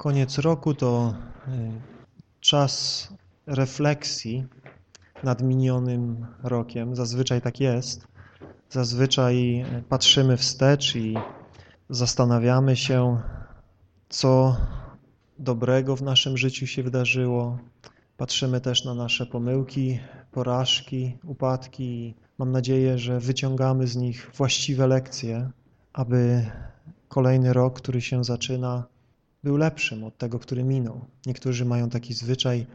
Koniec roku to y, czas refleksji nad minionym rokiem. Zazwyczaj tak jest. Zazwyczaj patrzymy wstecz i zastanawiamy się, co dobrego w naszym życiu się wydarzyło. Patrzymy też na nasze pomyłki, porażki, upadki. Mam nadzieję, że wyciągamy z nich właściwe lekcje, aby kolejny rok, który się zaczyna, był lepszym od tego, który minął. Niektórzy mają taki zwyczaj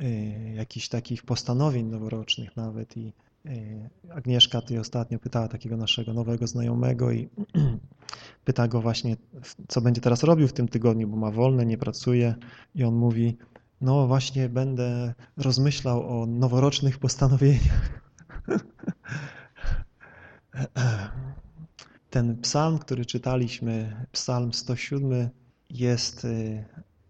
y, jakichś takich postanowień noworocznych nawet i y, Agnieszka ty ostatnio pytała takiego naszego nowego znajomego i pyta go właśnie, co będzie teraz robił w tym tygodniu, bo ma wolne, nie pracuje i on mówi, no właśnie będę rozmyślał o noworocznych postanowieniach. Ten psalm, który czytaliśmy, psalm 107, jest y,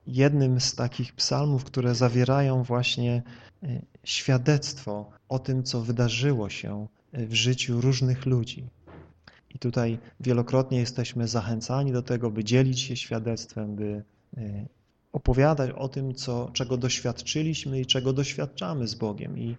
jednym z takich psalmów, które zawierają właśnie y, świadectwo o tym, co wydarzyło się y, w życiu różnych ludzi. I tutaj wielokrotnie jesteśmy zachęcani do tego, by dzielić się świadectwem, by opowiadać o tym, co, czego doświadczyliśmy i czego doświadczamy z Bogiem. I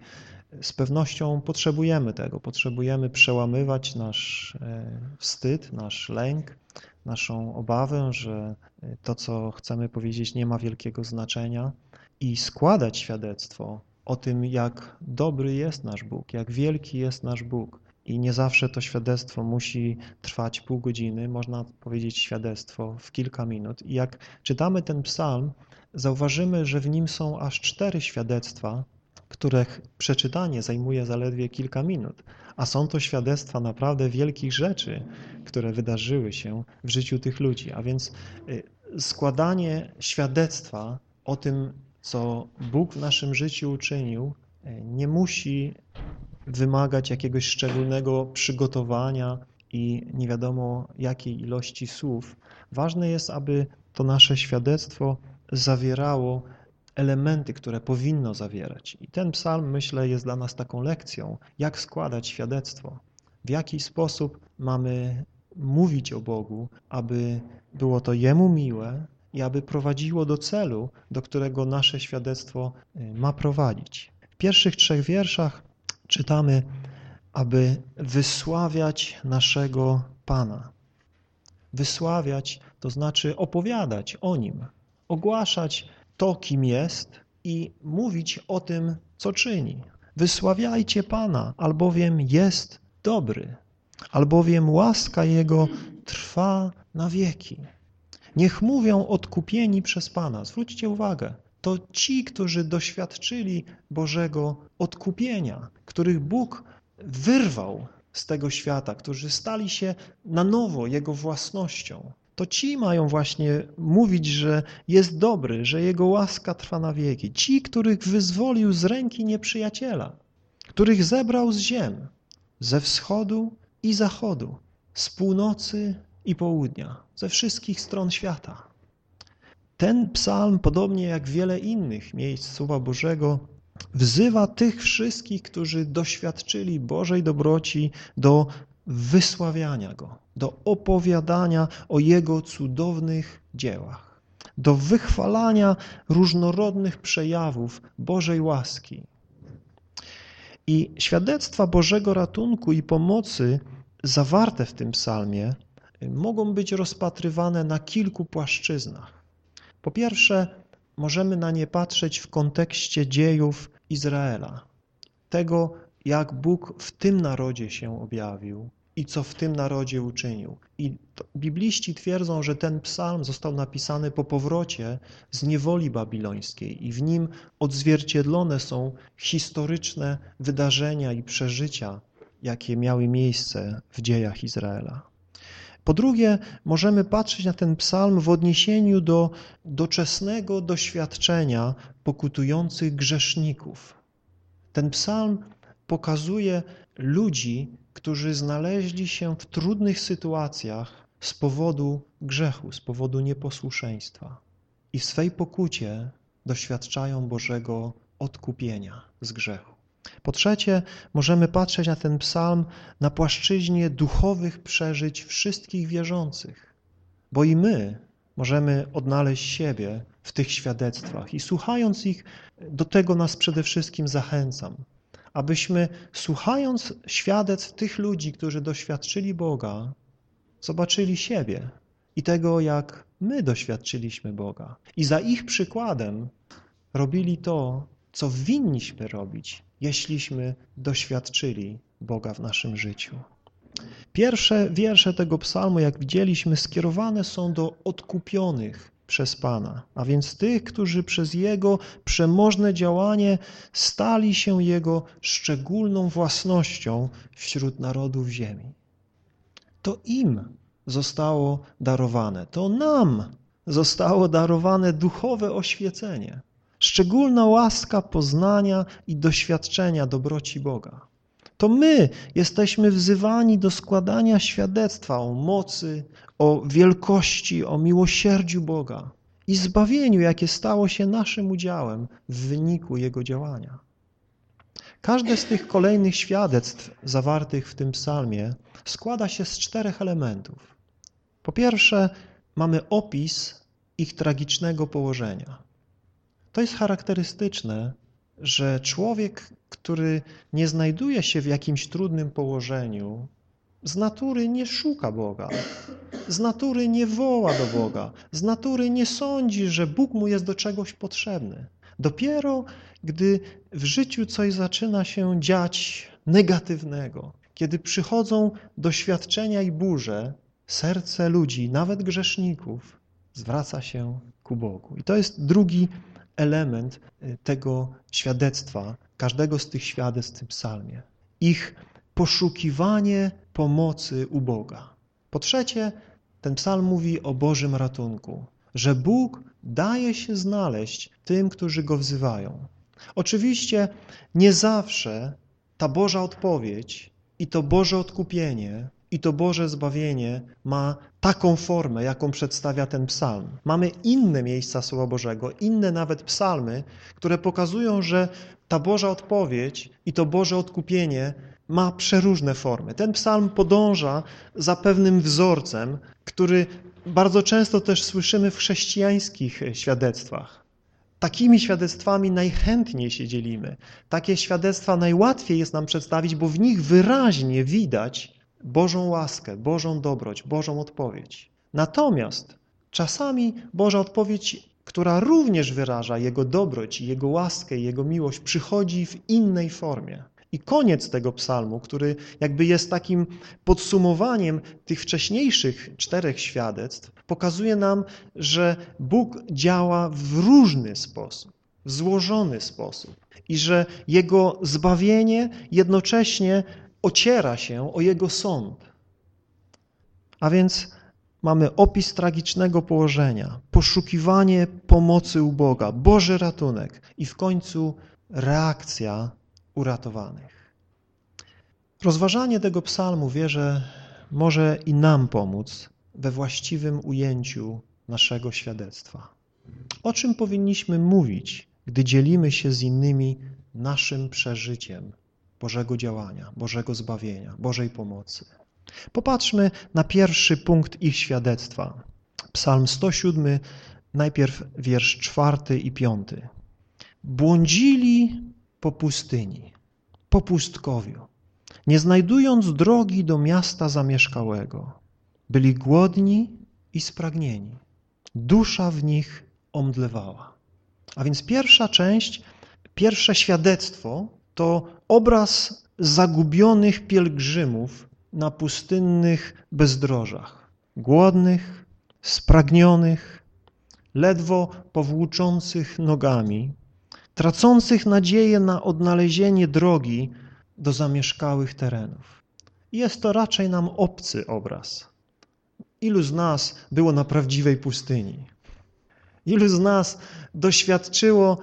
z pewnością potrzebujemy tego, potrzebujemy przełamywać nasz e, wstyd, nasz lęk, naszą obawę, że to, co chcemy powiedzieć, nie ma wielkiego znaczenia i składać świadectwo o tym, jak dobry jest nasz Bóg, jak wielki jest nasz Bóg. I nie zawsze to świadectwo musi trwać pół godziny, można powiedzieć świadectwo w kilka minut. I jak czytamy ten psalm, zauważymy, że w nim są aż cztery świadectwa, których przeczytanie zajmuje zaledwie kilka minut, a są to świadectwa naprawdę wielkich rzeczy, które wydarzyły się w życiu tych ludzi. A więc y, składanie świadectwa o tym, co Bóg w naszym życiu uczynił, y, nie musi wymagać jakiegoś szczególnego przygotowania i nie wiadomo jakiej ilości słów. Ważne jest, aby to nasze świadectwo zawierało elementy, które powinno zawierać. I ten psalm, myślę, jest dla nas taką lekcją, jak składać świadectwo, w jaki sposób mamy mówić o Bogu, aby było to Jemu miłe i aby prowadziło do celu, do którego nasze świadectwo y, ma prowadzić. W pierwszych trzech wierszach czytamy, aby wysławiać naszego Pana. Wysławiać to znaczy opowiadać o Nim, ogłaszać to, kim jest i mówić o tym, co czyni. Wysławiajcie Pana, albowiem jest dobry, albowiem łaska Jego trwa na wieki. Niech mówią odkupieni przez Pana. Zwróćcie uwagę, to ci, którzy doświadczyli Bożego odkupienia, których Bóg wyrwał z tego świata, którzy stali się na nowo Jego własnością to ci mają właśnie mówić, że jest dobry, że Jego łaska trwa na wieki. Ci, których wyzwolił z ręki nieprzyjaciela, których zebrał z ziem, ze wschodu i zachodu, z północy i południa, ze wszystkich stron świata. Ten psalm, podobnie jak wiele innych miejsc Słowa Bożego, wzywa tych wszystkich, którzy doświadczyli Bożej dobroci do wysławiania Go, do opowiadania o Jego cudownych dziełach, do wychwalania różnorodnych przejawów Bożej łaski. I świadectwa Bożego ratunku i pomocy zawarte w tym psalmie mogą być rozpatrywane na kilku płaszczyznach. Po pierwsze, możemy na nie patrzeć w kontekście dziejów Izraela, tego, jak Bóg w tym narodzie się objawił i co w tym narodzie uczynił. I bibliści twierdzą, że ten psalm został napisany po powrocie z niewoli babilońskiej i w nim odzwierciedlone są historyczne wydarzenia i przeżycia, jakie miały miejsce w dziejach Izraela. Po drugie, możemy patrzeć na ten psalm w odniesieniu do doczesnego doświadczenia pokutujących grzeszników. Ten psalm pokazuje ludzi, którzy znaleźli się w trudnych sytuacjach z powodu grzechu, z powodu nieposłuszeństwa i w swej pokucie doświadczają Bożego odkupienia z grzechu. Po trzecie, możemy patrzeć na ten psalm na płaszczyźnie duchowych przeżyć wszystkich wierzących, bo i my możemy odnaleźć siebie w tych świadectwach i słuchając ich, do tego nas przede wszystkim zachęcam, abyśmy słuchając świadectw tych ludzi, którzy doświadczyli Boga, zobaczyli siebie i tego, jak my doświadczyliśmy Boga. I za ich przykładem robili to, co winniśmy robić, jeśliśmy doświadczyli Boga w naszym życiu. Pierwsze wiersze tego psalmu, jak widzieliśmy, skierowane są do odkupionych przez Pana, a więc tych, którzy przez Jego przemożne działanie stali się Jego szczególną własnością wśród narodów ziemi. To im zostało darowane, to nam zostało darowane duchowe oświecenie, szczególna łaska poznania i doświadczenia dobroci Boga. To my jesteśmy wzywani do składania świadectwa o mocy, o wielkości, o miłosierdziu Boga i zbawieniu, jakie stało się naszym udziałem w wyniku Jego działania. Każde z tych kolejnych świadectw zawartych w tym psalmie składa się z czterech elementów. Po pierwsze, mamy opis ich tragicznego położenia. To jest charakterystyczne, że człowiek, który nie znajduje się w jakimś trudnym położeniu, z natury nie szuka Boga, z natury nie woła do Boga, z natury nie sądzi, że Bóg mu jest do czegoś potrzebny. Dopiero gdy w życiu coś zaczyna się dziać negatywnego, kiedy przychodzą doświadczenia i burze, serce ludzi, nawet grzeszników, zwraca się ku Bogu. I to jest drugi element y, tego świadectwa, każdego z tych świadectw w tym psalmie. Ich poszukiwanie pomocy u Boga. Po trzecie, ten psalm mówi o Bożym ratunku, że Bóg daje się znaleźć tym, którzy Go wzywają. Oczywiście nie zawsze ta Boża odpowiedź i to Boże odkupienie i to Boże zbawienie ma taką formę, jaką przedstawia ten psalm. Mamy inne miejsca Słowa Bożego, inne nawet psalmy, które pokazują, że ta Boża odpowiedź i to Boże odkupienie ma przeróżne formy. Ten psalm podąża za pewnym wzorcem, który bardzo często też słyszymy w chrześcijańskich świadectwach. Takimi świadectwami najchętniej się dzielimy. Takie świadectwa najłatwiej jest nam przedstawić, bo w nich wyraźnie widać Bożą łaskę, Bożą dobroć, Bożą odpowiedź. Natomiast czasami Boża odpowiedź, która również wyraża Jego dobroć, Jego łaskę, Jego miłość, przychodzi w innej formie. I koniec tego psalmu, który jakby jest takim podsumowaniem tych wcześniejszych czterech świadectw, pokazuje nam, że Bóg działa w różny sposób, w złożony sposób i że Jego zbawienie jednocześnie ociera się o Jego sąd. A więc mamy opis tragicznego położenia, poszukiwanie pomocy u Boga, Boży ratunek i w końcu reakcja uratowanych. Rozważanie tego psalmu wierzę może i nam pomóc we właściwym ujęciu naszego świadectwa. O czym powinniśmy mówić, gdy dzielimy się z innymi naszym przeżyciem Bożego działania, Bożego zbawienia, Bożej pomocy? Popatrzmy na pierwszy punkt ich świadectwa. Psalm 107, najpierw wiersz czwarty i piąty. Błądzili po pustyni, po pustkowiu, nie znajdując drogi do miasta zamieszkałego. Byli głodni i spragnieni. Dusza w nich omdlewała. A więc pierwsza część, pierwsze świadectwo to obraz zagubionych pielgrzymów na pustynnych bezdrożach. Głodnych, spragnionych, ledwo powłóczących nogami, tracących nadzieję na odnalezienie drogi do zamieszkałych terenów. Jest to raczej nam obcy obraz. Ilu z nas było na prawdziwej pustyni? Ilu z nas doświadczyło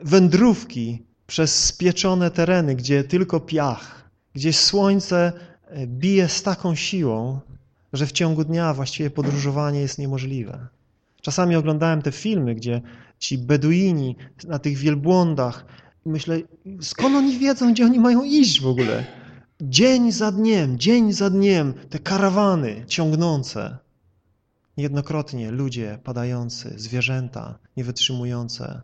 wędrówki przez spieczone tereny, gdzie tylko piach, gdzie słońce e, bije z taką siłą, że w ciągu dnia właściwie podróżowanie jest niemożliwe. Czasami oglądałem te filmy, gdzie ci Beduini na tych wielbłądach. Myślę, skąd oni wiedzą, gdzie oni mają iść w ogóle? Dzień za dniem, dzień za dniem, te karawany ciągnące. Niejednokrotnie ludzie padający, zwierzęta niewytrzymujące.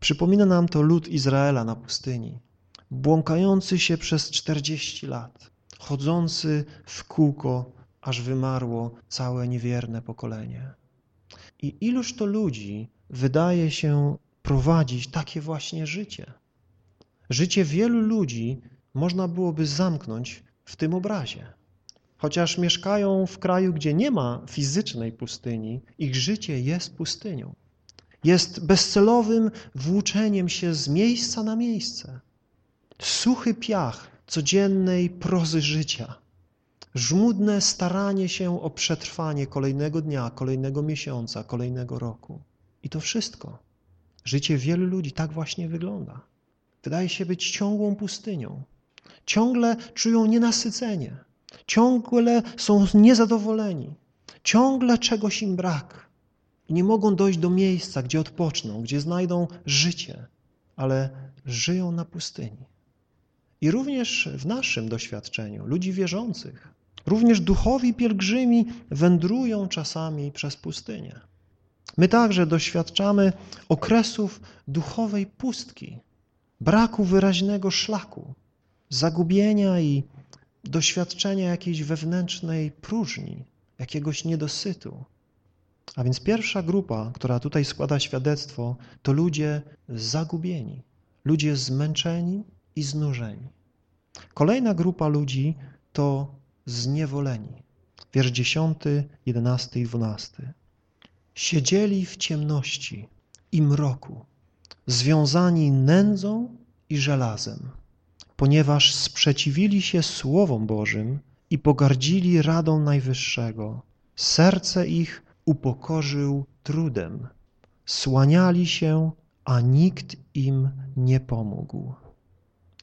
Przypomina nam to lud Izraela na pustyni, błąkający się przez 40 lat, chodzący w kółko, aż wymarło całe niewierne pokolenie. I iluż to ludzi wydaje się prowadzić takie właśnie życie. Życie wielu ludzi można byłoby zamknąć w tym obrazie. Chociaż mieszkają w kraju, gdzie nie ma fizycznej pustyni, ich życie jest pustynią. Jest bezcelowym włóczeniem się z miejsca na miejsce. Suchy piach codziennej prozy życia. Żmudne staranie się o przetrwanie kolejnego dnia, kolejnego miesiąca, kolejnego roku. I to wszystko. Życie wielu ludzi tak właśnie wygląda. Wydaje się być ciągłą pustynią. Ciągle czują nienasycenie. Ciągle są niezadowoleni. Ciągle czegoś im brak. I nie mogą dojść do miejsca, gdzie odpoczną, gdzie znajdą życie, ale żyją na pustyni. I również w naszym doświadczeniu, ludzi wierzących, również duchowi pielgrzymi wędrują czasami przez pustynię. My także doświadczamy okresów duchowej pustki, braku wyraźnego szlaku, zagubienia i doświadczenia jakiejś wewnętrznej próżni, jakiegoś niedosytu. A więc pierwsza grupa, która tutaj składa świadectwo, to ludzie zagubieni, ludzie zmęczeni i znużeni. Kolejna grupa ludzi to zniewoleni. Wiersz 10, 11 i 12. Siedzieli w ciemności i mroku, związani nędzą i żelazem, ponieważ sprzeciwili się Słowom Bożym i pogardzili radą Najwyższego. Serce ich upokorzył trudem. Słaniali się, a nikt im nie pomógł.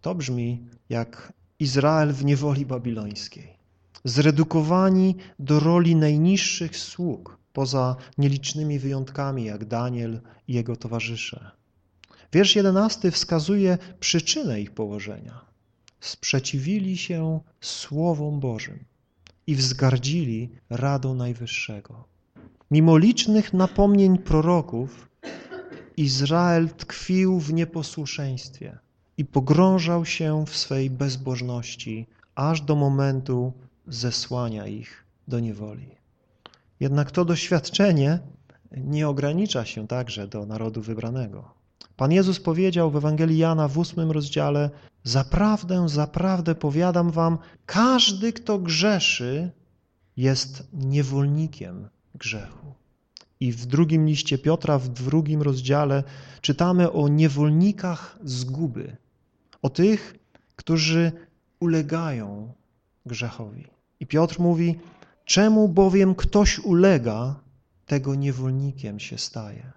To brzmi jak Izrael w niewoli babilońskiej. Zredukowani do roli najniższych sług, poza nielicznymi wyjątkami jak Daniel i jego towarzysze. Wiersz jedenasty wskazuje przyczynę ich położenia. Sprzeciwili się Słowom Bożym i wzgardzili Radą Najwyższego. Mimo licznych napomnień proroków, Izrael tkwił w nieposłuszeństwie i pogrążał się w swej bezbożności aż do momentu zesłania ich do niewoli. Jednak to doświadczenie nie ogranicza się także do narodu wybranego. Pan Jezus powiedział w Ewangelii Jana w ósmym rozdziale Zaprawdę, zaprawdę powiadam wam, każdy, kto grzeszy, jest niewolnikiem grzechu. I w drugim liście Piotra, w drugim rozdziale czytamy o niewolnikach zguby, o tych, którzy ulegają grzechowi. I Piotr mówi, czemu bowiem ktoś ulega, tego niewolnikiem się staje.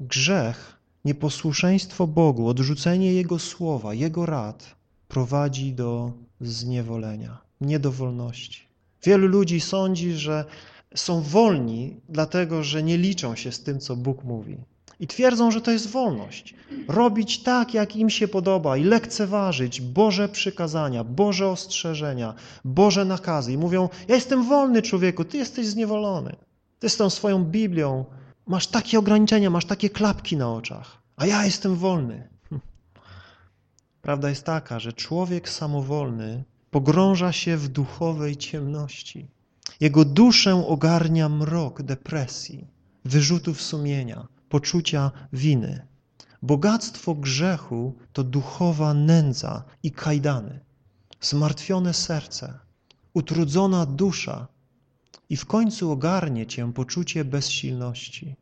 Grzech, nieposłuszeństwo Bogu, odrzucenie Jego słowa, Jego rad prowadzi do zniewolenia, niedowolności. Wielu ludzi sądzi, że są wolni, dlatego że nie liczą się z tym, co Bóg mówi. I twierdzą, że to jest wolność. Robić tak, jak im się podoba i lekceważyć Boże przykazania, Boże ostrzeżenia, Boże nakazy. I mówią, ja jestem wolny człowieku, ty jesteś zniewolony. Ty z tą swoją Biblią masz takie ograniczenia, masz takie klapki na oczach, a ja jestem wolny. Prawda jest taka, że człowiek samowolny pogrąża się w duchowej ciemności. Jego duszę ogarnia mrok depresji, wyrzutów sumienia, poczucia winy. Bogactwo grzechu to duchowa nędza i kajdany, zmartwione serce, utrudzona dusza i w końcu ogarnie cię poczucie bezsilności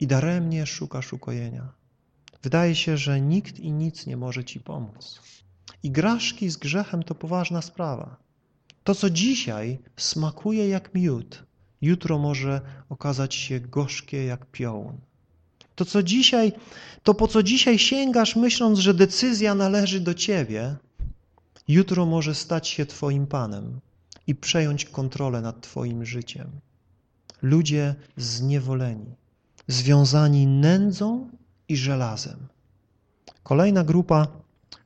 i daremnie szukasz ukojenia. Wydaje się, że nikt i nic nie może ci pomóc. I z grzechem to poważna sprawa. To, co dzisiaj smakuje jak miód, jutro może okazać się gorzkie jak piołun. To, co dzisiaj, to po co dzisiaj sięgasz, myśląc, że decyzja należy do ciebie, jutro może stać się twoim panem i przejąć kontrolę nad twoim życiem. Ludzie zniewoleni, związani nędzą i żelazem. Kolejna grupa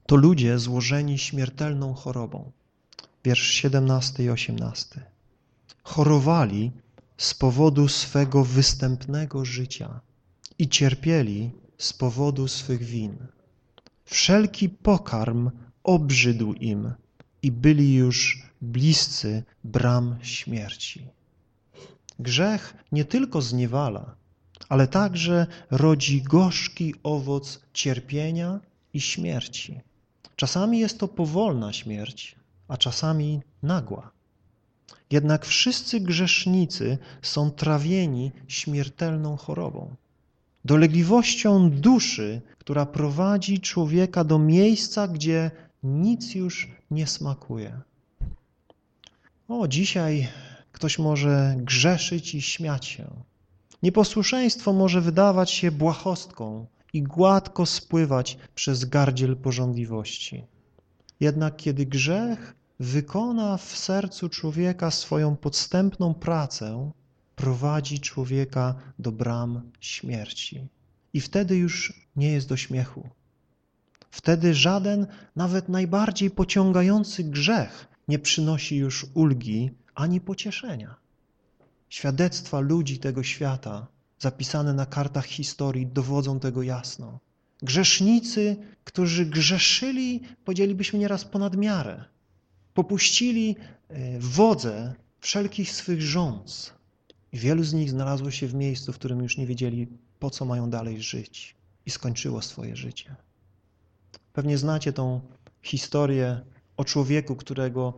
to ludzie złożeni śmiertelną chorobą. Wiersz 17 i 18. Chorowali z powodu swego występnego życia i cierpieli z powodu swych win. Wszelki pokarm obrzydł im i byli już bliscy bram śmierci. Grzech nie tylko zniewala, ale także rodzi gorzki owoc cierpienia i śmierci. Czasami jest to powolna śmierć, a czasami nagła. Jednak wszyscy grzesznicy są trawieni śmiertelną chorobą, dolegliwością duszy, która prowadzi człowieka do miejsca, gdzie nic już nie smakuje. O, dzisiaj ktoś może grzeszyć i śmiać się. Nieposłuszeństwo może wydawać się błahostką i gładko spływać przez gardziel porządliwości. Jednak kiedy grzech wykona w sercu człowieka swoją podstępną pracę, prowadzi człowieka do bram śmierci. I wtedy już nie jest do śmiechu. Wtedy żaden, nawet najbardziej pociągający grzech nie przynosi już ulgi ani pocieszenia. Świadectwa ludzi tego świata, zapisane na kartach historii, dowodzą tego jasno. Grzesznicy, którzy grzeszyli, powiedzielibyśmy nieraz ponad miarę, popuścili e, wodze wszelkich swych rządz. I wielu z nich znalazło się w miejscu, w którym już nie wiedzieli, po co mają dalej żyć i skończyło swoje życie. Pewnie znacie tą historię o człowieku, którego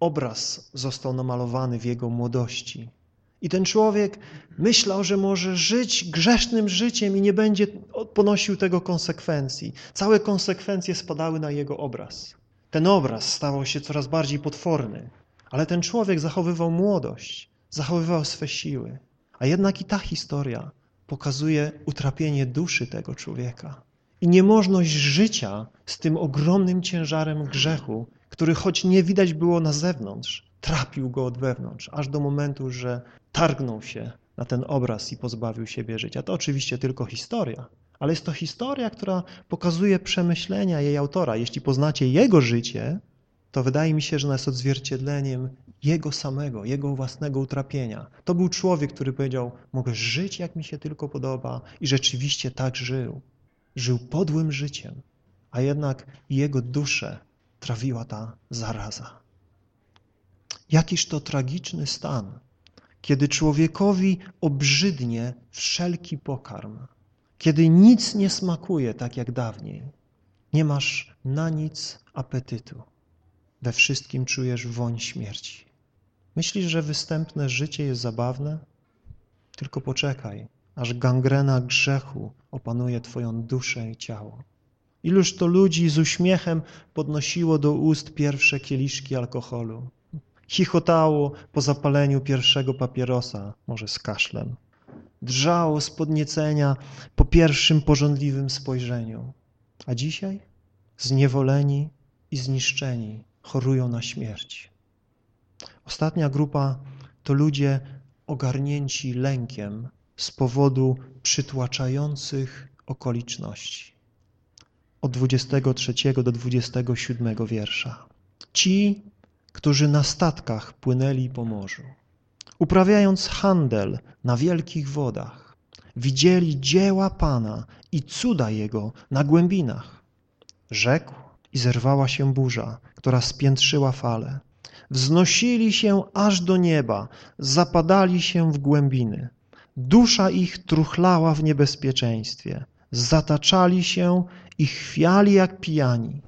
obraz został namalowany w jego młodości. I ten człowiek myślał, że może żyć grzesznym życiem i nie będzie ponosił tego konsekwencji. Całe konsekwencje spadały na jego obraz. Ten obraz stawał się coraz bardziej potworny, ale ten człowiek zachowywał młodość, zachowywał swe siły. A jednak i ta historia pokazuje utrapienie duszy tego człowieka i niemożność życia z tym ogromnym ciężarem grzechu, który choć nie widać było na zewnątrz, trapił go od wewnątrz, aż do momentu, że targnął się na ten obraz i pozbawił siebie życia. To oczywiście tylko historia, ale jest to historia, która pokazuje przemyślenia jej autora. Jeśli poznacie jego życie, to wydaje mi się, że ona jest odzwierciedleniem jego samego, jego własnego utrapienia. To był człowiek, który powiedział, mogę żyć jak mi się tylko podoba i rzeczywiście tak żył. Żył podłym życiem, a jednak jego duszę trawiła ta zaraza. Jakiż to tragiczny stan, kiedy człowiekowi obrzydnie wszelki pokarm, kiedy nic nie smakuje tak jak dawniej, nie masz na nic apetytu, we wszystkim czujesz woń śmierci. Myślisz, że występne życie jest zabawne? Tylko poczekaj, aż gangrena grzechu opanuje twoją duszę i ciało. Iluż to ludzi z uśmiechem podnosiło do ust pierwsze kieliszki alkoholu. Chichotało po zapaleniu pierwszego papierosa, może z kaszlem. Drżało z podniecenia po pierwszym porządliwym spojrzeniu. A dzisiaj zniewoleni i zniszczeni chorują na śmierć. Ostatnia grupa to ludzie ogarnięci lękiem z powodu przytłaczających okoliczności. Od 23 do 27 wiersza. Ci, którzy na statkach płynęli po morzu, uprawiając handel na wielkich wodach, widzieli dzieła Pana i cuda Jego na głębinach. Rzekł i zerwała się burza, która spiętrzyła fale. Wznosili się aż do nieba, zapadali się w głębiny. Dusza ich truchlała w niebezpieczeństwie. Zataczali się i chwiali jak pijani,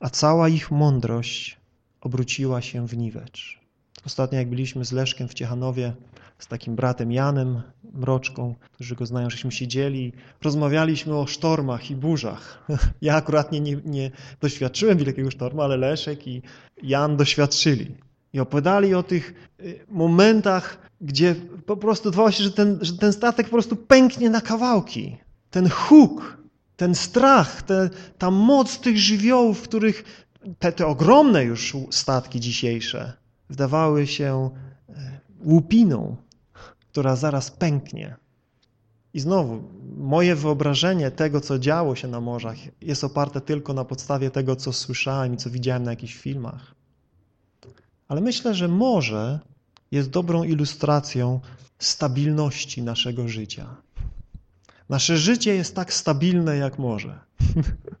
a cała ich mądrość obróciła się w niwecz. Ostatnio jak byliśmy z Leszkiem w Ciechanowie, z takim bratem Janem Mroczką, którzy go znają, żeśmy siedzieli, rozmawialiśmy o sztormach i burzach. Ja akurat nie, nie, nie doświadczyłem wielkiego sztormu, ale Leszek i Jan doświadczyli. I opowiadali o tych y, momentach, gdzie po prostu dawało się, że ten, że ten statek po prostu pęknie na kawałki. Ten huk, ten strach, te, ta moc tych żywiołów, których te, te ogromne już statki dzisiejsze wydawały się e, łupiną, która zaraz pęknie. I znowu, moje wyobrażenie tego, co działo się na morzach, jest oparte tylko na podstawie tego, co słyszałem i co widziałem na jakichś filmach. Ale myślę, że morze jest dobrą ilustracją stabilności naszego życia. Nasze życie jest tak stabilne, jak może.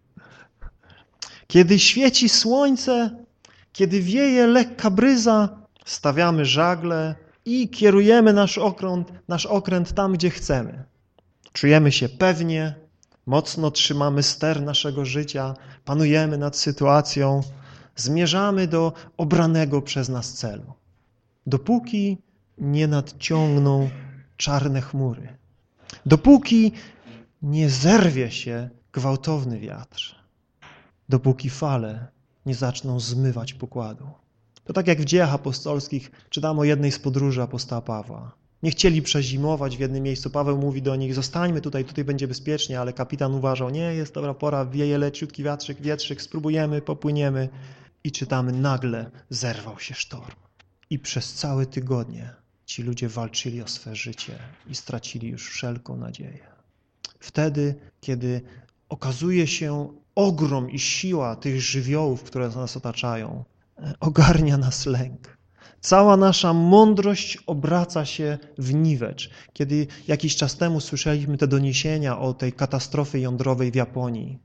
Kiedy świeci słońce, kiedy wieje lekka bryza, stawiamy żagle i kierujemy nasz okręt, nasz okręt tam, gdzie chcemy. Czujemy się pewnie, mocno trzymamy ster naszego życia, panujemy nad sytuacją, zmierzamy do obranego przez nas celu. Dopóki nie nadciągną czarne chmury. Dopóki nie zerwie się gwałtowny wiatr. Dopóki fale nie zaczną zmywać pokładu. To tak jak w dziejach apostolskich czytamy o jednej z podróży apostoła Pawła. Nie chcieli przezimować w jednym miejscu. Paweł mówi do nich, zostańmy tutaj, tutaj będzie bezpiecznie, ale kapitan uważał, nie, jest dobra pora, wieje leciutki wiatrzyk, wietrzyk, spróbujemy, popłyniemy. I czytamy, nagle zerwał się sztorm. I przez całe tygodnie ci ludzie walczyli o swe życie i stracili już wszelką nadzieję. Wtedy, kiedy okazuje się ogrom i siła tych żywiołów, które nas otaczają, ogarnia nas lęk. Cała nasza mądrość obraca się w niwecz. Kiedy jakiś czas temu słyszeliśmy te doniesienia o tej katastrofie jądrowej w Japonii,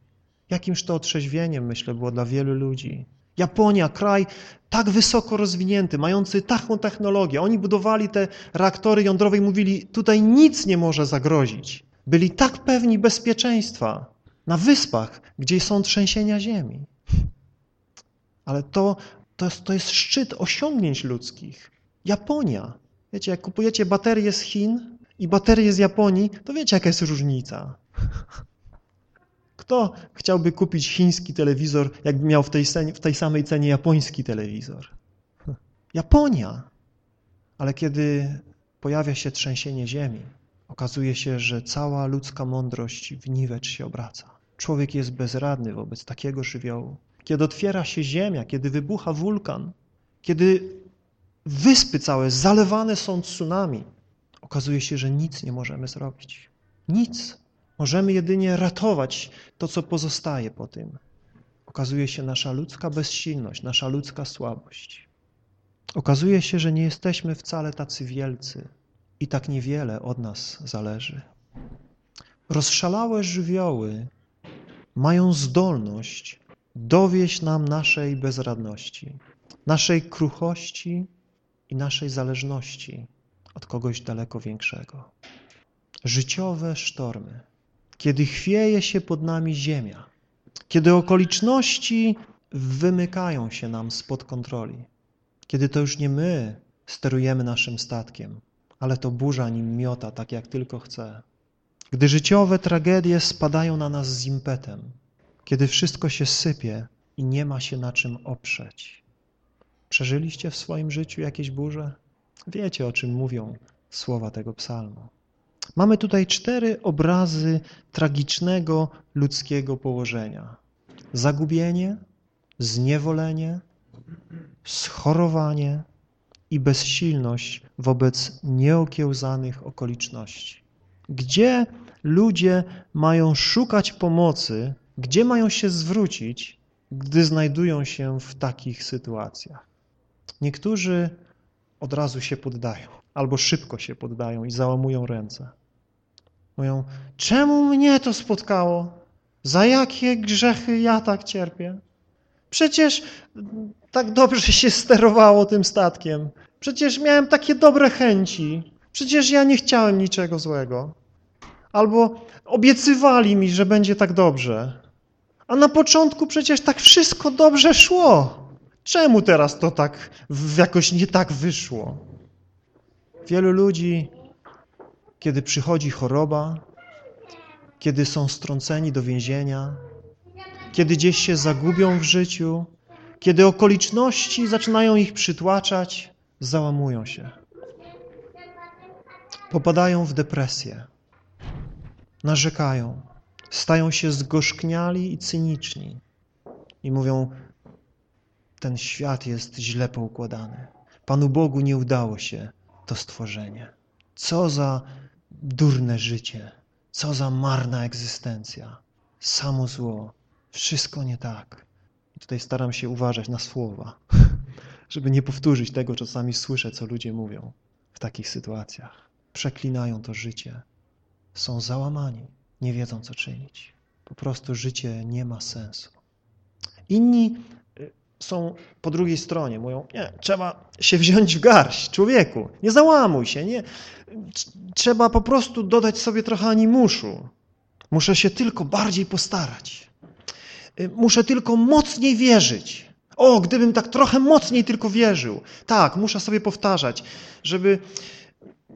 jakimż to otrzeźwieniem, myślę, było dla wielu ludzi. Japonia, kraj tak wysoko rozwinięty, mający taką technologię. Oni budowali te reaktory jądrowe i mówili, tutaj nic nie może zagrozić. Byli tak pewni bezpieczeństwa na wyspach, gdzie są trzęsienia ziemi. Ale to, to, to jest szczyt osiągnięć ludzkich. Japonia. Wiecie, jak kupujecie baterie z Chin i baterie z Japonii, to wiecie, jaka jest różnica. Kto chciałby kupić chiński telewizor, jakby miał w tej, w tej samej cenie japoński telewizor? Japonia. Ale kiedy pojawia się trzęsienie ziemi, okazuje się, że cała ludzka mądrość w niwecz się obraca. Człowiek jest bezradny wobec takiego żywiołu. Kiedy otwiera się ziemia, kiedy wybucha wulkan, kiedy wyspy całe zalewane są tsunami, okazuje się, że nic nie możemy zrobić. Nic. Możemy jedynie ratować to, co pozostaje po tym. Okazuje się nasza ludzka bezsilność, nasza ludzka słabość. Okazuje się, że nie jesteśmy wcale tacy wielcy i tak niewiele od nas zależy. Rozszalałe żywioły mają zdolność dowieść nam naszej bezradności, naszej kruchości i naszej zależności od kogoś daleko większego. Życiowe sztormy kiedy chwieje się pod nami ziemia, kiedy okoliczności wymykają się nam spod kontroli, kiedy to już nie my sterujemy naszym statkiem, ale to burza nim miota tak jak tylko chce. Gdy życiowe tragedie spadają na nas z impetem, kiedy wszystko się sypie i nie ma się na czym oprzeć. Przeżyliście w swoim życiu jakieś burze? Wiecie, o czym mówią słowa tego psalmu. Mamy tutaj cztery obrazy tragicznego ludzkiego położenia. Zagubienie, zniewolenie, schorowanie i bezsilność wobec nieokiełzanych okoliczności. Gdzie ludzie mają szukać pomocy, gdzie mają się zwrócić, gdy znajdują się w takich sytuacjach? Niektórzy od razu się poddają, albo szybko się poddają i załamują ręce. Mówią, czemu mnie to spotkało? Za jakie grzechy ja tak cierpię? Przecież tak dobrze się sterowało tym statkiem. Przecież miałem takie dobre chęci. Przecież ja nie chciałem niczego złego. Albo obiecywali mi, że będzie tak dobrze. A na początku przecież tak wszystko dobrze szło. Czemu teraz to tak jakoś nie tak wyszło? Wielu ludzi kiedy przychodzi choroba, kiedy są strąceni do więzienia, kiedy gdzieś się zagubią w życiu, kiedy okoliczności zaczynają ich przytłaczać, załamują się. Popadają w depresję, narzekają, stają się zgorzkniali i cyniczni i mówią, ten świat jest źle poukładany. Panu Bogu nie udało się to stworzenie. Co za durne życie, co za marna egzystencja, samo zło, wszystko nie tak. I tutaj staram się uważać na słowa, żeby nie powtórzyć tego, czasami słyszę, co ludzie mówią w takich sytuacjach. Przeklinają to życie. Są załamani, nie wiedzą co czynić. Po prostu życie nie ma sensu. Inni y, są po drugiej stronie, mówią, nie, trzeba się wziąć w garść, człowieku, nie załamuj się, nie, trzeba po prostu dodać sobie trochę animuszu. Muszę się tylko bardziej postarać. Y, muszę tylko mocniej wierzyć. O, gdybym tak trochę mocniej tylko wierzył. Tak, muszę sobie powtarzać, żeby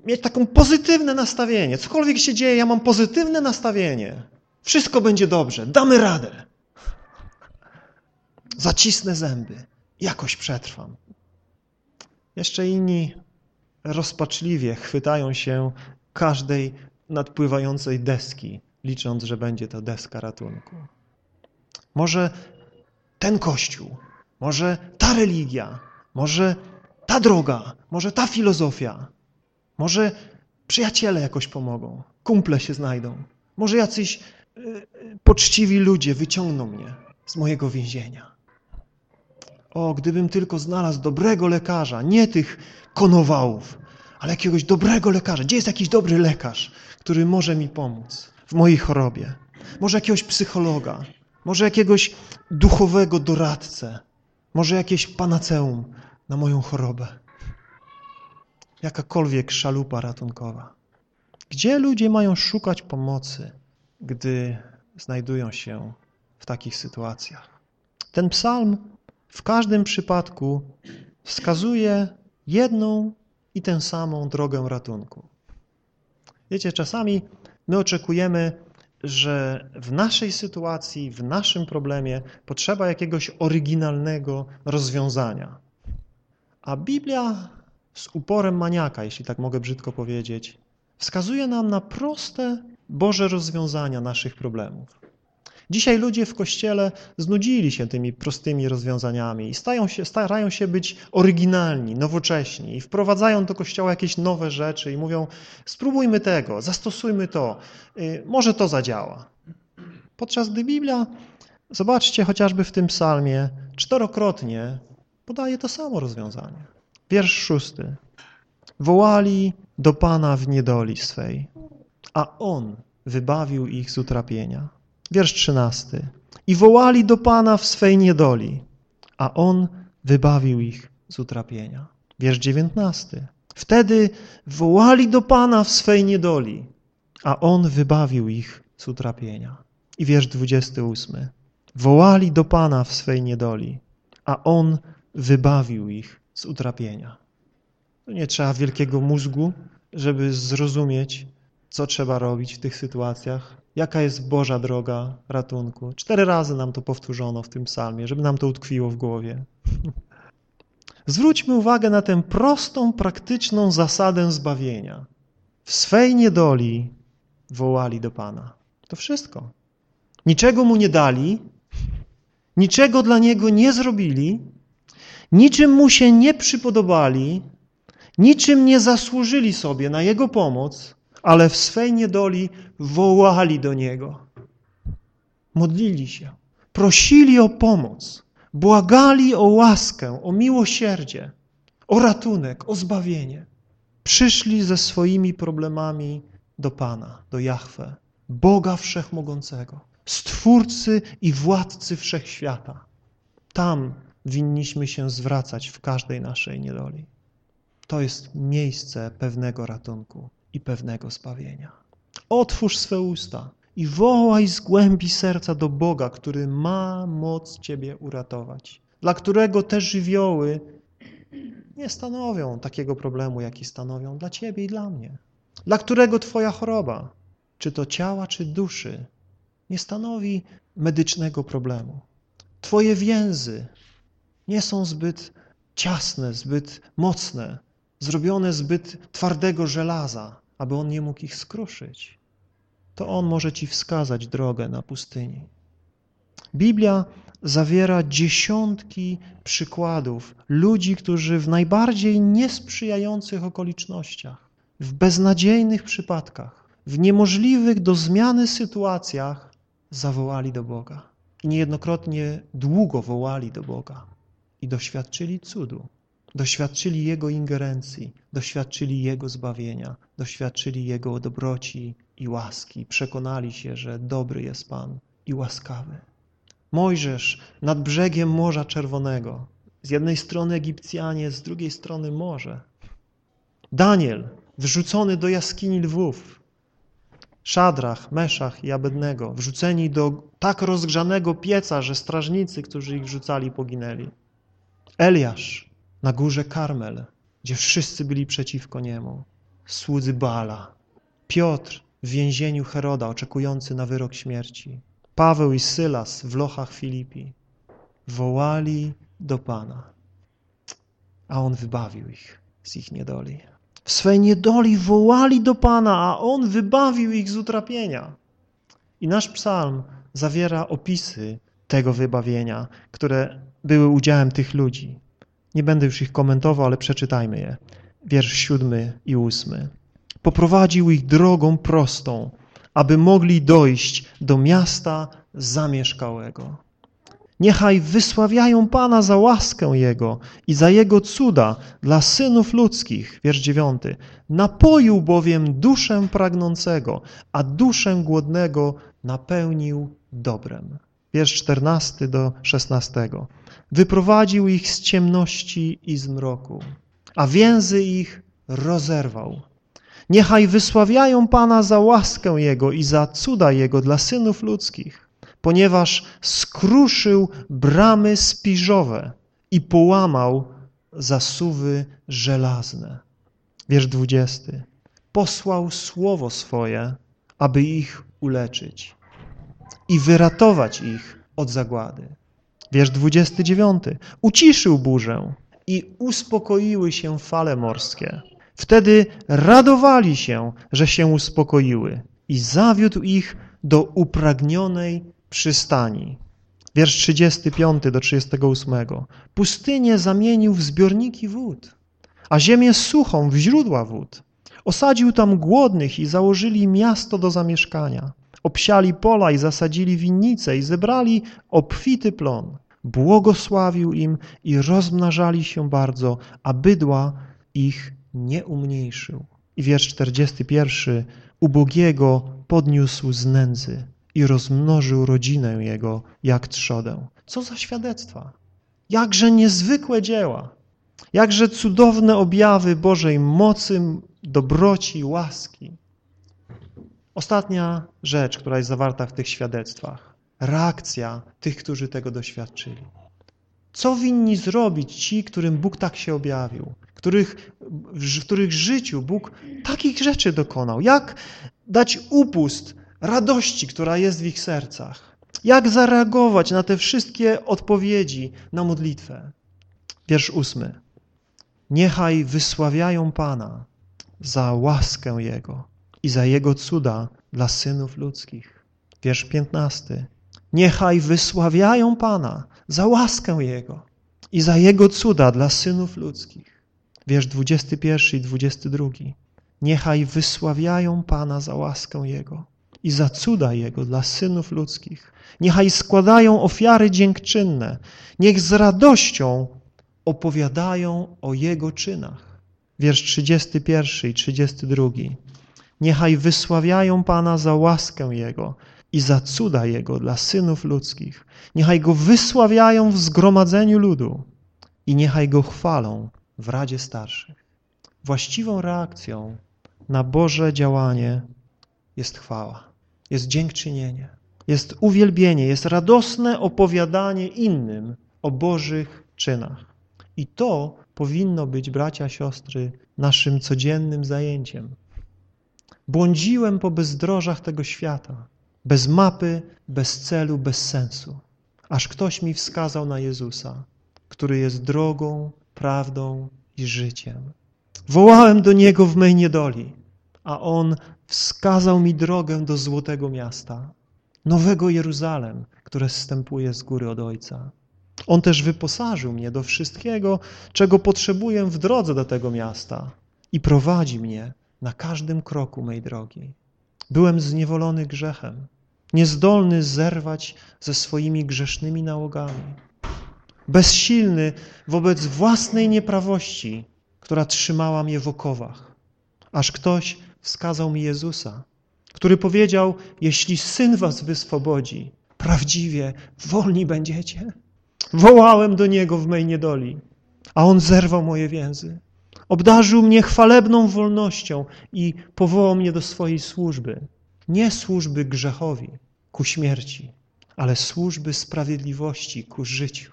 mieć taką pozytywne nastawienie. Cokolwiek się dzieje, ja mam pozytywne nastawienie. Wszystko będzie dobrze, damy radę. Zacisnę zęby, jakoś przetrwam. Jeszcze inni rozpaczliwie chwytają się każdej nadpływającej deski, licząc, że będzie to deska ratunku. Może ten kościół, może ta religia, może ta droga, może ta filozofia, może przyjaciele jakoś pomogą, kumple się znajdą, może jacyś y, poczciwi ludzie wyciągną mnie z mojego więzienia. O, gdybym tylko znalazł dobrego lekarza, nie tych konowałów, ale jakiegoś dobrego lekarza. Gdzie jest jakiś dobry lekarz, który może mi pomóc w mojej chorobie? Może jakiegoś psychologa, może jakiegoś duchowego doradcę, może jakieś panaceum na moją chorobę. Jakakolwiek szalupa ratunkowa. Gdzie ludzie mają szukać pomocy, gdy znajdują się w takich sytuacjach? Ten psalm w każdym przypadku wskazuje jedną i tę samą drogę ratunku. Wiecie, czasami my oczekujemy, że w naszej sytuacji, w naszym problemie potrzeba jakiegoś oryginalnego rozwiązania. A Biblia z uporem maniaka, jeśli tak mogę brzydko powiedzieć, wskazuje nam na proste Boże rozwiązania naszych problemów. Dzisiaj ludzie w Kościele znudzili się tymi prostymi rozwiązaniami i stają się, starają się być oryginalni, nowocześni i wprowadzają do Kościoła jakieś nowe rzeczy i mówią spróbujmy tego, zastosujmy to, y, może to zadziała. Podczas gdy Biblia, zobaczcie chociażby w tym psalmie, czterokrotnie podaje to samo rozwiązanie. Wiersz szósty. Wołali do Pana w niedoli swej, a On wybawił ich z utrapienia. Wiersz trzynasty. I wołali do Pana w swej niedoli, a On wybawił ich z utrapienia. Wiersz dziewiętnasty. Wtedy wołali do Pana w swej niedoli, a On wybawił ich z utrapienia. I wiersz dwudziesty ósmy. Wołali do Pana w swej niedoli, a On wybawił ich z utrapienia. Nie trzeba wielkiego mózgu, żeby zrozumieć, co trzeba robić w tych sytuacjach, jaka jest Boża droga ratunku. Cztery razy nam to powtórzono w tym psalmie, żeby nam to utkwiło w głowie. Zwróćmy uwagę na tę prostą, praktyczną zasadę zbawienia. W swej niedoli wołali do Pana. To wszystko. Niczego mu nie dali, niczego dla niego nie zrobili, niczym mu się nie przypodobali, niczym nie zasłużyli sobie na jego pomoc, ale w swej niedoli wołali do Niego. Modlili się, prosili o pomoc, błagali o łaskę, o miłosierdzie, o ratunek, o zbawienie. Przyszli ze swoimi problemami do Pana, do Jahwe, Boga Wszechmogącego, Stwórcy i Władcy Wszechświata. Tam winniśmy się zwracać w każdej naszej niedoli. To jest miejsce pewnego ratunku i pewnego zbawienia. Otwórz swe usta i wołaj z głębi serca do Boga, który ma moc Ciebie uratować, dla którego te żywioły nie stanowią takiego problemu, jaki stanowią dla Ciebie i dla mnie, dla którego Twoja choroba, czy to ciała, czy duszy, nie stanowi medycznego problemu. Twoje więzy nie są zbyt ciasne, zbyt mocne, zrobione zbyt twardego żelaza, aby on nie mógł ich skruszyć, to on może ci wskazać drogę na pustyni. Biblia zawiera dziesiątki przykładów ludzi, którzy w najbardziej niesprzyjających okolicznościach, w beznadziejnych przypadkach, w niemożliwych do zmiany sytuacjach zawołali do Boga. I niejednokrotnie długo wołali do Boga i doświadczyli cudu. doświadczyli Jego ingerencji, doświadczyli Jego zbawienia, doświadczyli Jego dobroci i łaski. Przekonali się, że dobry jest Pan i łaskawy. Mojżesz nad brzegiem Morza Czerwonego. Z jednej strony Egipcjanie, z drugiej strony morze. Daniel wrzucony do jaskini lwów. Szadrach, Meszach i Abednego wrzuceni do tak rozgrzanego pieca, że strażnicy, którzy ich wrzucali, poginęli. Eliasz na górze Karmel, gdzie wszyscy byli przeciwko niemu. Słudzy Bala. Piotr w więzieniu Heroda, oczekujący na wyrok śmierci. Paweł i Sylas w lochach Filipi. Wołali do Pana, a On wybawił ich z ich niedoli. W swej niedoli wołali do Pana, a On wybawił ich z utrapienia. I nasz psalm zawiera opisy tego wybawienia, które były udziałem tych ludzi. Nie będę już ich komentował, ale przeczytajmy je. Wiersz siódmy i ósmy. Poprowadził ich drogą prostą, aby mogli dojść do miasta zamieszkałego. Niechaj wysławiają Pana za łaskę Jego i za Jego cuda dla synów ludzkich. Wiersz dziewiąty. Napoił bowiem duszę pragnącego, a duszę głodnego napełnił dobrem. Wiersz czternasty do szesnastego. Wyprowadził ich z ciemności i z mroku, a więzy ich rozerwał. Niechaj wysławiają Pana za łaskę Jego i za cuda Jego dla synów ludzkich, ponieważ skruszył bramy spiżowe i połamał zasuwy żelazne. Wiersz dwudziesty. Posłał słowo swoje, aby ich uleczyć i wyratować ich od zagłady. Wiersz 29. Uciszył burzę i uspokoiły się fale morskie. Wtedy radowali się, że się uspokoiły i zawiódł ich do upragnionej przystani. Wiersz 35 do 38. Pustynię zamienił w zbiorniki wód, a ziemię suchą w źródła wód. Osadził tam głodnych i założyli miasto do zamieszkania. Obsiali pola i zasadzili winnice i zebrali obfity plon. Błogosławił im i rozmnażali się bardzo, a bydła ich nie umniejszył. I wiersz 41. Ubogiego podniósł z nędzy i rozmnożył rodzinę jego jak trzodę. Co za świadectwa! Jakże niezwykłe dzieła! Jakże cudowne objawy Bożej mocy, dobroci, łaski. Ostatnia rzecz, która jest zawarta w tych świadectwach. Reakcja tych, którzy tego doświadczyli. Co winni zrobić ci, którym Bóg tak się objawił? Których, w których życiu Bóg takich rzeczy dokonał? Jak dać upust radości, która jest w ich sercach? Jak zareagować na te wszystkie odpowiedzi na modlitwę? Wiersz ósmy. Niechaj wysławiają Pana za łaskę Jego i za Jego cuda dla synów ludzkich. Wiersz piętnasty. Niechaj wysławiają Pana za łaskę Jego i za Jego cuda dla synów ludzkich. Wiersz 21 i 22. Niechaj wysławiają Pana za łaskę Jego i za cuda Jego dla synów ludzkich. Niechaj składają ofiary dziękczynne. Niech z radością opowiadają o Jego czynach. Wiersz 31 i 32. Niechaj wysławiają Pana za łaskę Jego i za cuda Jego dla synów ludzkich. Niechaj Go wysławiają w zgromadzeniu ludu i niechaj Go chwalą w Radzie Starszych. Właściwą reakcją na Boże działanie jest chwała, jest dziękczynienie, jest uwielbienie, jest radosne opowiadanie innym o Bożych czynach. I to powinno być, bracia, siostry, naszym codziennym zajęciem. Błądziłem po bezdrożach tego świata, bez mapy, bez celu, bez sensu, aż ktoś mi wskazał na Jezusa, który jest drogą, prawdą i życiem. Wołałem do Niego w mej niedoli, a On wskazał mi drogę do złotego miasta, nowego Jeruzalem, które zstępuje z góry od Ojca. On też wyposażył mnie do wszystkiego, czego potrzebuję w drodze do tego miasta i prowadzi mnie na każdym kroku mej drogi. Byłem zniewolony grzechem, niezdolny zerwać ze swoimi grzesznymi nałogami. bezsilny wobec własnej nieprawości, która trzymała mnie w okowach. Aż ktoś wskazał mi Jezusa, który powiedział, jeśli Syn was wyswobodzi, prawdziwie wolni będziecie. Wołałem do Niego w mej niedoli, a On zerwał moje więzy. Obdarzył mnie chwalebną wolnością i powołał mnie do swojej służby. Nie służby grzechowi, ku śmierci, ale służby sprawiedliwości, ku życiu.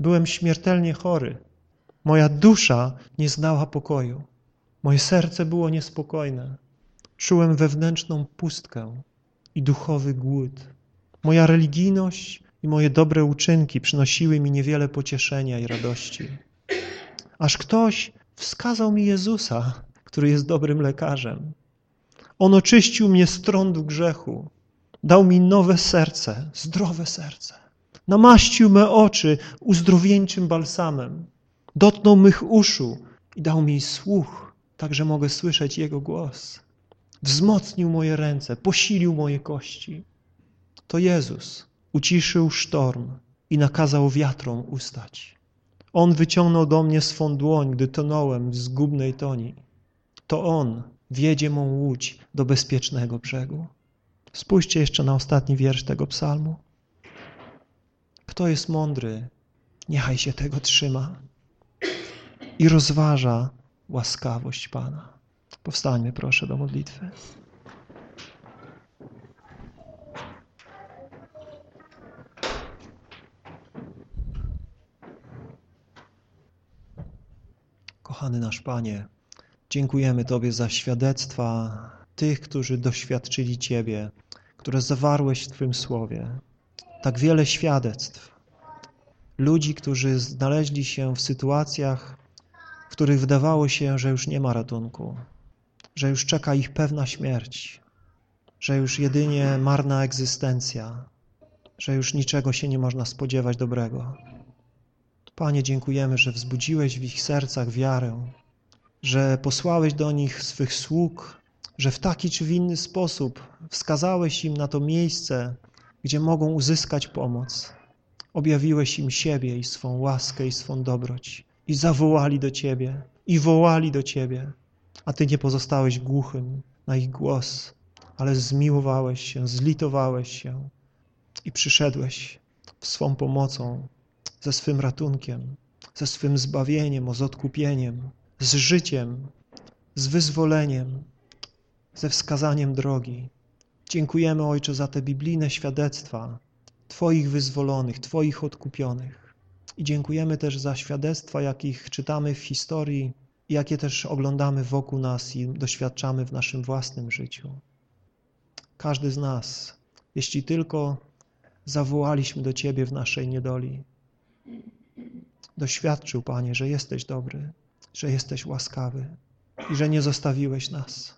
Byłem śmiertelnie chory. Moja dusza nie znała pokoju. Moje serce było niespokojne. Czułem wewnętrzną pustkę i duchowy głód. Moja religijność i moje dobre uczynki przynosiły mi niewiele pocieszenia i radości. Aż ktoś wskazał mi Jezusa, który jest dobrym lekarzem. On oczyścił mnie z trądu grzechu, dał mi nowe serce, zdrowe serce. Namaścił me oczy uzdrowieńczym balsamem, dotknął mych uszu i dał mi słuch, tak że mogę słyszeć Jego głos. Wzmocnił moje ręce, posilił moje kości. To Jezus uciszył sztorm i nakazał wiatrom ustać. On wyciągnął do mnie swą dłoń, gdy tonąłem w zgubnej toni. To On wiedzie mą łódź do bezpiecznego brzegu. Spójrzcie jeszcze na ostatni wiersz tego psalmu. Kto jest mądry, niechaj się tego trzyma i rozważa łaskawość Pana. Powstańmy proszę do modlitwy. Kochany nasz Panie, dziękujemy Tobie za świadectwa tych, którzy doświadczyli Ciebie, które zawarłeś w Twym Słowie. Tak wiele świadectw. Ludzi, którzy znaleźli się w sytuacjach, w których wydawało się, że już nie ma ratunku, że już czeka ich pewna śmierć, że już jedynie marna egzystencja, że już niczego się nie można spodziewać dobrego. Panie, dziękujemy, że wzbudziłeś w ich sercach wiarę, że posłałeś do nich swych sług, że w taki czy w inny sposób wskazałeś im na to miejsce, gdzie mogą uzyskać pomoc. Objawiłeś im siebie i swą łaskę i swą dobroć i zawołali do Ciebie i wołali do Ciebie, a Ty nie pozostałeś głuchym na ich głos, ale zmiłowałeś się, zlitowałeś się i przyszedłeś w swą pomocą ze swym ratunkiem, ze swym zbawieniem, z odkupieniem, z życiem, z wyzwoleniem, ze wskazaniem drogi. Dziękujemy, Ojcze, za te biblijne świadectwa Twoich wyzwolonych, Twoich odkupionych. I dziękujemy też za świadectwa, jakich czytamy w historii, jakie też oglądamy wokół nas i doświadczamy w naszym własnym życiu. Każdy z nas, jeśli tylko zawołaliśmy do Ciebie w naszej niedoli, doświadczył, Panie, że jesteś dobry, że jesteś łaskawy i że nie zostawiłeś nas,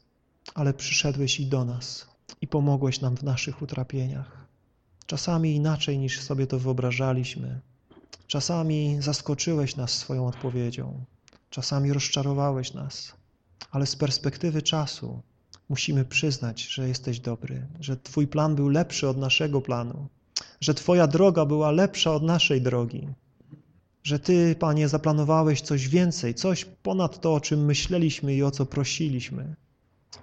ale przyszedłeś i do nas i pomogłeś nam w naszych utrapieniach. Czasami inaczej niż sobie to wyobrażaliśmy. Czasami zaskoczyłeś nas swoją odpowiedzią. Czasami rozczarowałeś nas. Ale z perspektywy czasu musimy przyznać, że jesteś dobry, że Twój plan był lepszy od naszego planu, że Twoja droga była lepsza od naszej drogi, że Ty, Panie, zaplanowałeś coś więcej, coś ponad to, o czym myśleliśmy i o co prosiliśmy.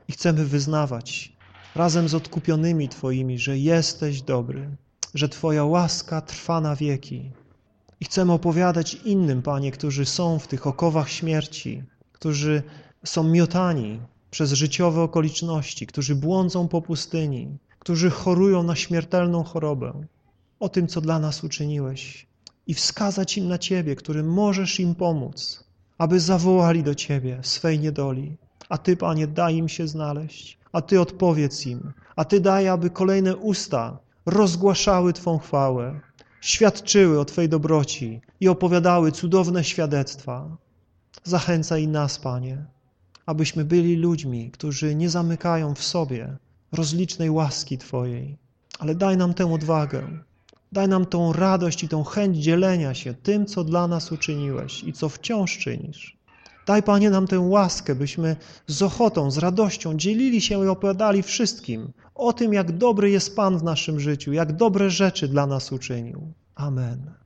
I chcemy wyznawać razem z odkupionymi Twoimi, że jesteś dobry, że Twoja łaska trwa na wieki. I chcemy opowiadać innym, Panie, którzy są w tych okowach śmierci, którzy są miotani przez życiowe okoliczności, którzy błądzą po pustyni, którzy chorują na śmiertelną chorobę, o tym, co dla nas uczyniłeś i wskazać im na Ciebie, który możesz im pomóc, aby zawołali do Ciebie swej niedoli. A Ty, Panie, daj im się znaleźć, a Ty odpowiedz im, a Ty daj, aby kolejne usta rozgłaszały Twą chwałę, świadczyły o Twojej dobroci i opowiadały cudowne świadectwa. Zachęcaj nas, Panie, abyśmy byli ludźmi, którzy nie zamykają w sobie rozlicznej łaski Twojej, ale daj nam tę odwagę, Daj nam tą radość i tą chęć dzielenia się tym, co dla nas uczyniłeś i co wciąż czynisz. Daj, Panie, nam tę łaskę, byśmy z ochotą, z radością dzielili się i opowiadali wszystkim o tym, jak dobry jest Pan w naszym życiu, jak dobre rzeczy dla nas uczynił. Amen.